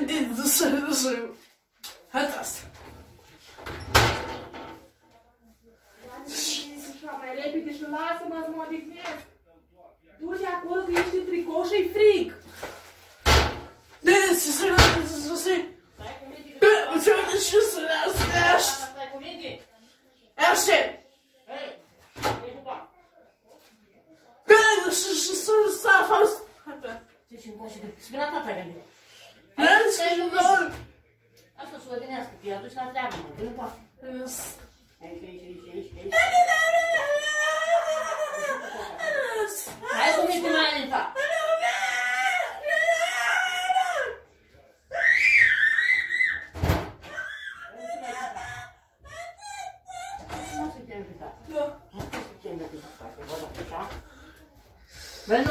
እንዴት ዝሰርስ ሀጣስ Du-te acolo că ești o seu și-i frig! De ce să nu se... Ce să nu se laște? Așa! Peraí, se eu safado. Deixa eu ir embora. Subir na tua pele, amigo. De... Spune tata gândi. Hai să nu. Asta să o odinească, că i-a dus aici, aici. Hai cu minte mai lenta. Vem